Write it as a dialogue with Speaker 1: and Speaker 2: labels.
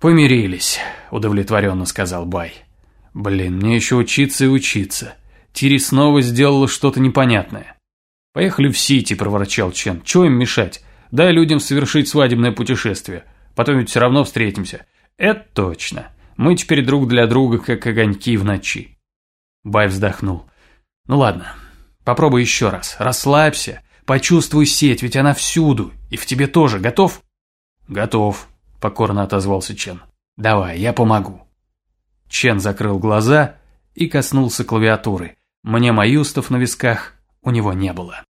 Speaker 1: «Помирились», – удовлетворенно сказал Бай. «Блин, мне еще учиться и учиться. Тири снова сделала что-то непонятное». «Поехали в Сити», – проворчал Чен. «Чего им мешать? Дай людям совершить свадебное путешествие. Потом ведь все равно встретимся». «Это точно. Мы теперь друг для друга, как огоньки в ночи». Бай вздохнул. «Ну ладно, попробуй еще раз. Расслабься. Почувствуй сеть, ведь она всюду. И в тебе тоже. Готов?» «Готов», – покорно отозвался Чен. «Давай, я помогу». Чен закрыл глаза и коснулся клавиатуры. Мне маюстов на висках у него не было.